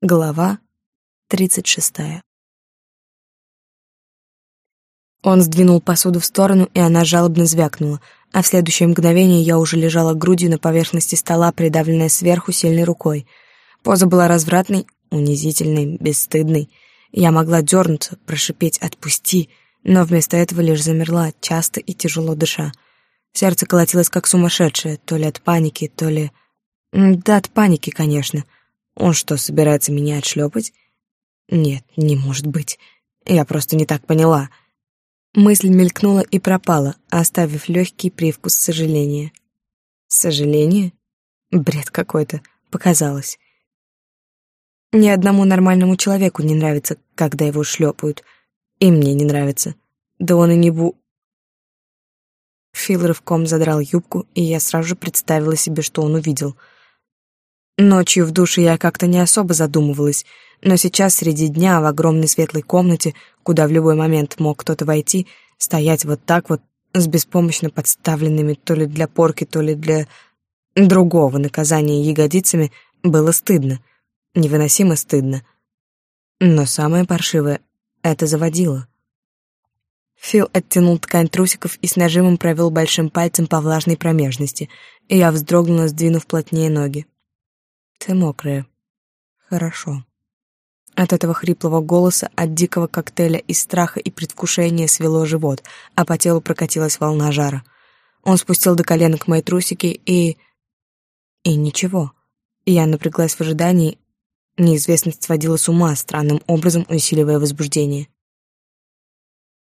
Глава тридцать шестая. Он сдвинул посуду в сторону, и она жалобно звякнула, а в следующее мгновение я уже лежала грудью на поверхности стола, придавленная сверху сильной рукой. Поза была развратной, унизительной, бесстыдной. Я могла дернуться, прошипеть «отпусти», но вместо этого лишь замерла, часто и тяжело дыша. Сердце колотилось как сумасшедшее, то ли от паники, то ли... Да, от паники, конечно — он что, собирается меня отшлепать? Нет, не может быть. Я просто не так поняла. Мысль мелькнула и пропала, оставив легкий привкус сожаления. Сожаление? Бред какой-то. Показалось. Ни одному нормальному человеку не нравится, когда его шлепают. И мне не нравится. Да он и не бу... Фил рывком задрал юбку, и я сразу же представила себе, что он увидел — Ночью в душе я как-то не особо задумывалась, но сейчас среди дня в огромной светлой комнате, куда в любой момент мог кто-то войти, стоять вот так вот с беспомощно подставленными то ли для порки, то ли для другого наказания ягодицами, было стыдно, невыносимо стыдно. Но самое паршивое — это заводило. Фил оттянул ткань трусиков и с нажимом провел большим пальцем по влажной промежности, и я вздрогнула, сдвинув плотнее ноги. Ты мокрая. Хорошо. От этого хриплого голоса, от дикого коктейля из страха и предвкушения свело живот, а по телу прокатилась волна жара. Он спустил до коленок мои трусики и... И ничего. Я напряглась в ожидании. Неизвестность сводила с ума, странным образом усиливая возбуждение.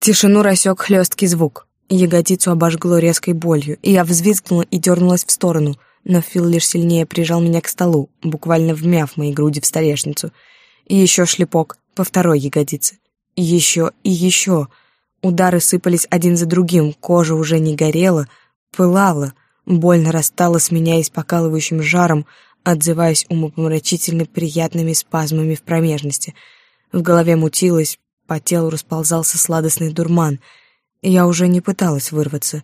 Тишину рассек хлесткий звук. Ягодицу обожгло резкой болью, и я взвизгнула и дернулась в сторону — но Фил лишь сильнее прижал меня к столу, буквально вмяв мои груди в столешницу. И еще шлепок по второй ягодице. И еще, и еще. Удары сыпались один за другим, кожа уже не горела, пылала, больно растала, сменяясь покалывающим жаром, отзываясь умопомрачительно приятными спазмами в промежности. В голове мутилось, по телу расползался сладостный дурман. Я уже не пыталась вырваться.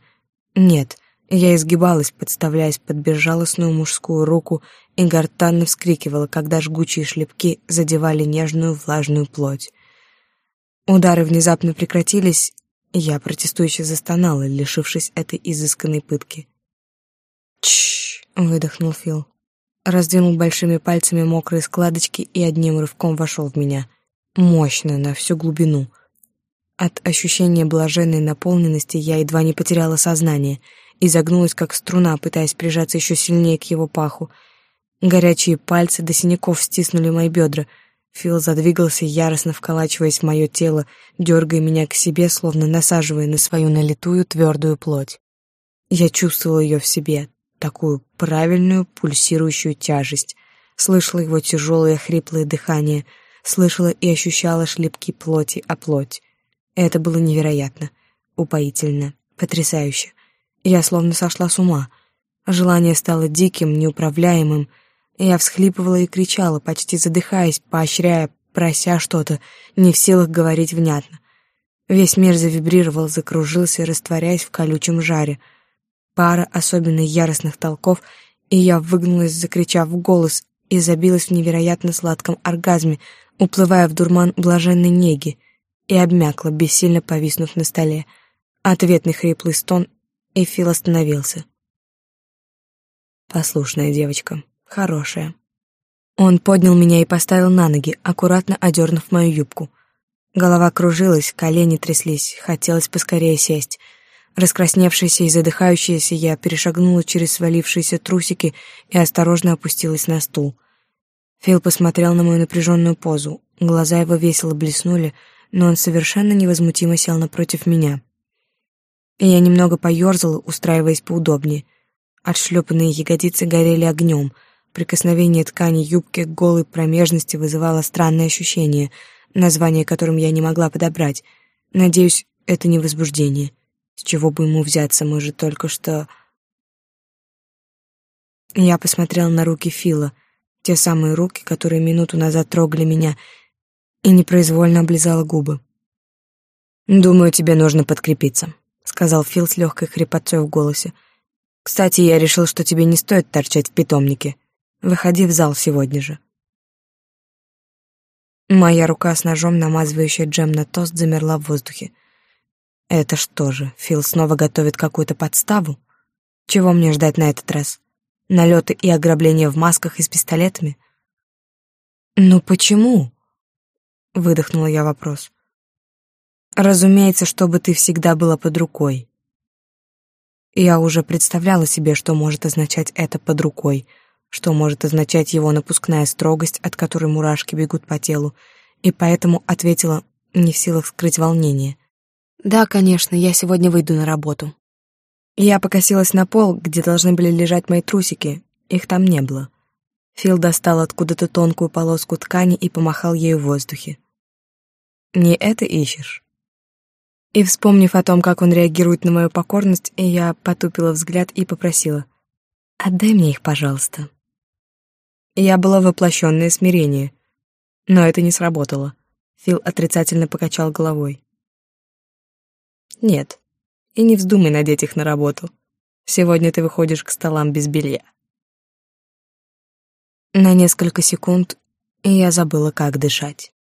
Нет, я изгибалась, подставляясь под безжалостную мужскую руку и гортанно вскрикивала, когда жгучие шлепки задевали нежную влажную плоть. Удары внезапно прекратились, я протестующе застонала, лишившись этой изысканной пытки. «Чш!» — выдохнул Фил. Раздвинул большими пальцами мокрые складочки и одним рывком вошел в меня. Мощно, на всю глубину. От ощущения блаженной наполненности я едва не потеряла сознание — и загнулась, как струна, пытаясь прижаться еще сильнее к его паху. Горячие пальцы до синяков стиснули мои бедра. Фил задвигался, яростно вколачиваясь в мое тело, дергая меня к себе, словно насаживая на свою налитую твердую плоть. Я чувствовала ее в себе, такую правильную пульсирующую тяжесть. Слышала его тяжелое хриплое дыхание, слышала и ощущала шлепки плоти о плоть. Это было невероятно, упоительно, потрясающе. Я словно сошла с ума. Желание стало диким, неуправляемым. Я всхлипывала и кричала, почти задыхаясь, поощряя, прося что-то, не в силах говорить внятно. Весь мир завибрировал, закружился, растворяясь в колючем жаре. Пара особенно яростных толков, и я выгнулась, закричав в голос, и забилась в невероятно сладком оргазме, уплывая в дурман блаженной неги, и обмякла, бессильно повиснув на столе. Ответный хриплый стон и Фил остановился. Послушная девочка, хорошая. Он поднял меня и поставил на ноги, аккуратно одернув мою юбку. Голова кружилась, колени тряслись, хотелось поскорее сесть. Раскрасневшаяся и задыхающаяся, я перешагнула через свалившиеся трусики и осторожно опустилась на стул. Фил посмотрел на мою напряженную позу. Глаза его весело блеснули, но он совершенно невозмутимо сел напротив меня и я немного поёрзала, устраиваясь поудобнее. Отшлепанные ягодицы горели огнем. Прикосновение ткани юбки к голой промежности вызывало странное ощущение, название которым я не могла подобрать. Надеюсь, это не возбуждение. С чего бы ему взяться, мы же только что... Я посмотрела на руки Фила, те самые руки, которые минуту назад трогали меня, и непроизвольно облизала губы. «Думаю, тебе нужно подкрепиться», — сказал Фил с легкой хрипотцой в голосе. «Кстати, я решил, что тебе не стоит торчать в питомнике. Выходи в зал сегодня же». Моя рука с ножом, намазывающая джем на тост, замерла в воздухе. Это что же, Фил снова готовит какую-то подставу? Чего мне ждать на этот раз? Налеты и ограбления в масках и с пистолетами? «Ну почему?» — выдохнула я вопрос. «Разумеется, чтобы ты всегда была под рукой». Я уже представляла себе, что может означать это «под рукой», что может означать его напускная строгость, от которой мурашки бегут по телу, и поэтому ответила, не в силах скрыть волнение. «Да, конечно, я сегодня выйду на работу». Я покосилась на пол, где должны были лежать мои трусики. Их там не было. Фил достал откуда-то тонкую полоску ткани и помахал ею в воздухе. «Не это ищешь?» И, вспомнив о том, как он реагирует на мою покорность, я потупила взгляд и попросила. «Отдай мне их, пожалуйста». Я была воплощенное смирение. Но это не сработало. Фил отрицательно покачал головой. «Нет, и не вздумай надеть их на работу. Сегодня ты выходишь к столам без белья». На несколько секунд я забыла, как дышать.